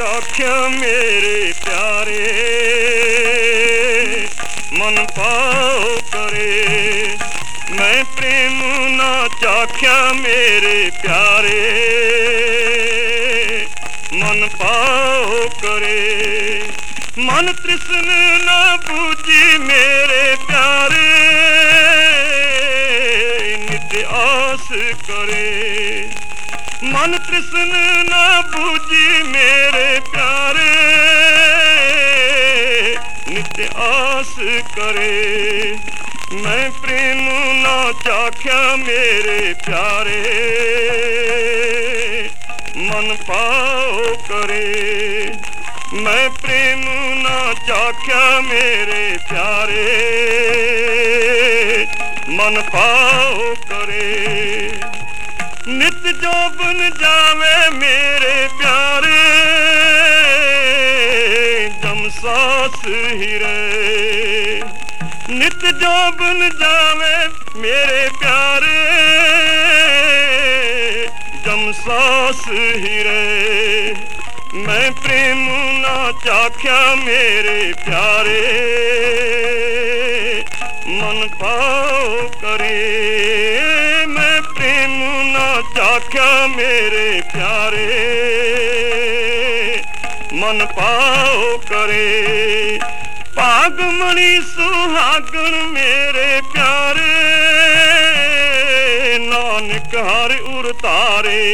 मेरे प्यारे, मन पाओ करे। मैं प्रेम ना चाख्या मेरे प्यारे, मन पाओ करे। मन तृष्ण न बूझी मेरे प्यारे नित्य आस करे। मन तृष्ण न बूझी मेरे प्यारे। नित्य आस करे। मैं प्रेम ना चाख्या मेरे प्यारे। मन पाओ करे। मैं प्रेम ना चाख्या मेरे प्यारे। मन पाओ करे। जावे मेरे प्यारे जम सास हिरे नित जो बन जावे मेरे प्यारे जम सास हिरे मैं प्रेम ना चाख्या मेरे प्यारे, मन पाओ करे। चाख्या मेरे प्यारे? मन पाओ करे। पागमणि सुहागण मेरे प्यारे, नानक हर उर तारे।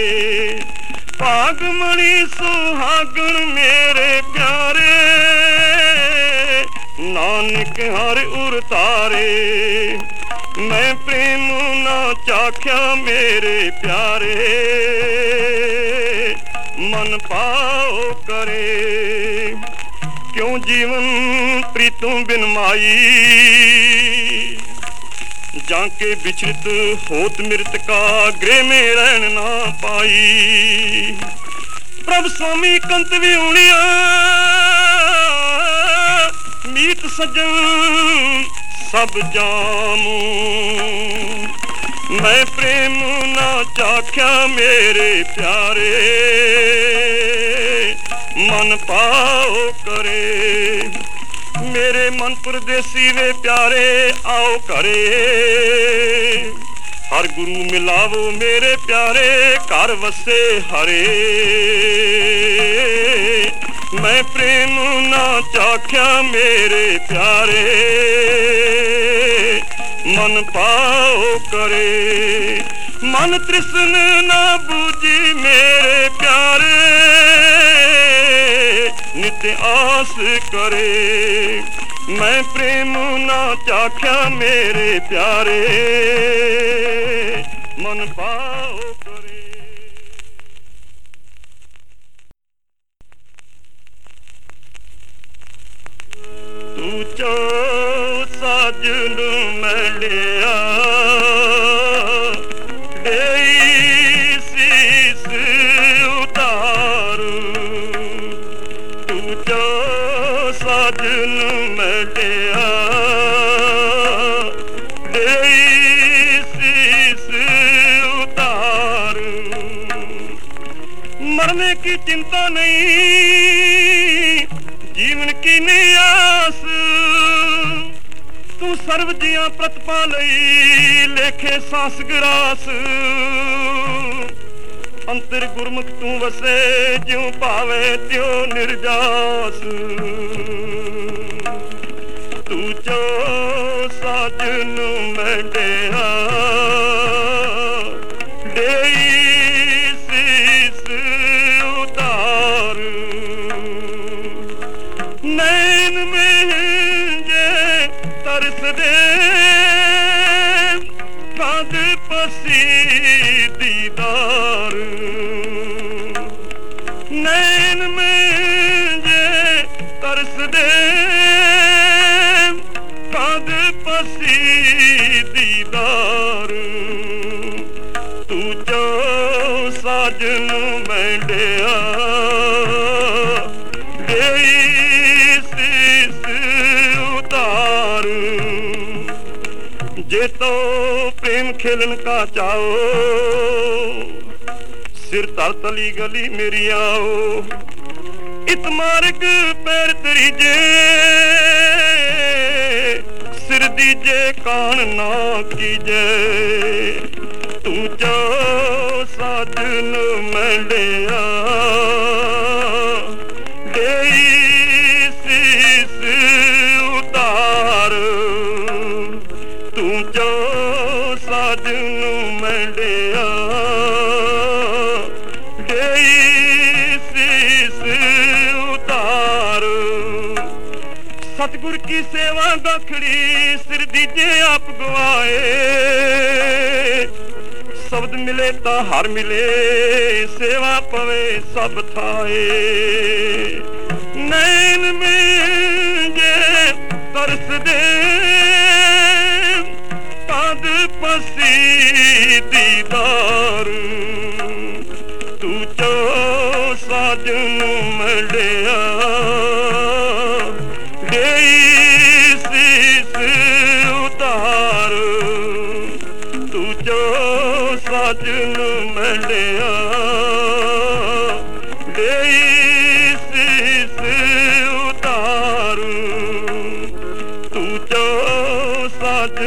पागमणि सुहागण मेरे प्यारे, नानक हर उर ਮੈਂ ਪ੍ਰੇਮ ਨਾ ਚਾਖਿਆ ਮੇਰੇ ਪਿਆਰੇ। ਮਨ ਪਾਉ ਕਰੇ। ਕਿਉਂ ਜੀਵਨ ਪ੍ਰੀਤੋਂ ਬਿਨ ਮਾਈ? ਜਾਂ ਕੇ ਵਿਛੜਤ ਹੋਤ ਮਿਰਤ ਕਾ ਗ੍ਰਹਿ ਮੇ ਰਹਿਣ ਨਾ ਪਾਈ? ਪ੍ਰਭ ਸੁਆਮੀ ਕੰਤ ਵੀ ਹੁਣਿਆ ਮੀਤ ਸਜਣ सब जामू। मैं प्रेम ना चाख्या मेरे प्यारे। मन पाओ करे। मेरे मन परदेसी वे प्यारे, आओ करे। हर गुरु मिलावो मेरे प्यारे घर वसे हरे। मैं प्रेम ना चाख्या मेरे प्यारे। मन पाओ करे। मन तृष्ण ना बूझी मेरे प्यारे। नित्य आस करे। मैं प्रेम ना चाख्या मेरे प्यारे। मन पाओ साजन मिलिया देई सीस उतारू तू चो साजन मिलिया देई सीस उतारू मरने की चिंता नहीं जीवन की नियास ਸਰਬ ਜੀਆਂ ਪ੍ਰਤਪਾ ਲਈ ਲੇਖੇ ਸਾਸ ਗਰਾਸ। ਅੰਤਰ ਗੁਰਮੁਖ ਤੂੰ ਵਸੇ, ਜਿਉ ਭਾਵੇ ਤਿਉ ਨਿਰਜਾਸ। ਤੂੰ ਚੋ ਸਾਜਨ ਮੈਂ ਡਿਆ ਸੀ ਦੀਦਾਰ। ਨੈਣ ਮੈਂ ਜੇ ਤਰਸਦੇ ਕਦ ਪਸੀ ਦੀਦਾਰ। ਤੂੰ ਜੋ ਸਾਜਨ ਮੈਂ ਡਿਆ ਦੇਈ तो प्रेम खेलन का चाओ। सिर तली गली मेरी आओ। इत मार्ग पैर तेरी सिर दीजे, कान ना कीजे। तू जा साधन मैं ले ਸਤਿਗੁਰ ਕੀ ਸੇਵਾ ਗਖੜੀ ਸਿਰ ਦੀਜੇ ਆਪ ਗਵਾਏ। ਸ਼ਬਦ ਮਿਲੇ ਤਾਂ ਹਰ ਮਿਲੇ, ਸੇਵਾ ਪਵੇ ਸਭ ਥਾਏ। ਨੈਣ ਮੇ ਜੇ ਤਰਸਦੇ ਪਦ ਪਸੀ ਦੀਦਾਰ। ਤੂੰ ਚੋ ਸਾਜਨ ਮੜਿਆ ਸਾਜ ਨੂੰ ਮੰਡਿਆ। ਦੇਈ ਸੀਸ ਤੂੰ ਜੋ ਸਾਜ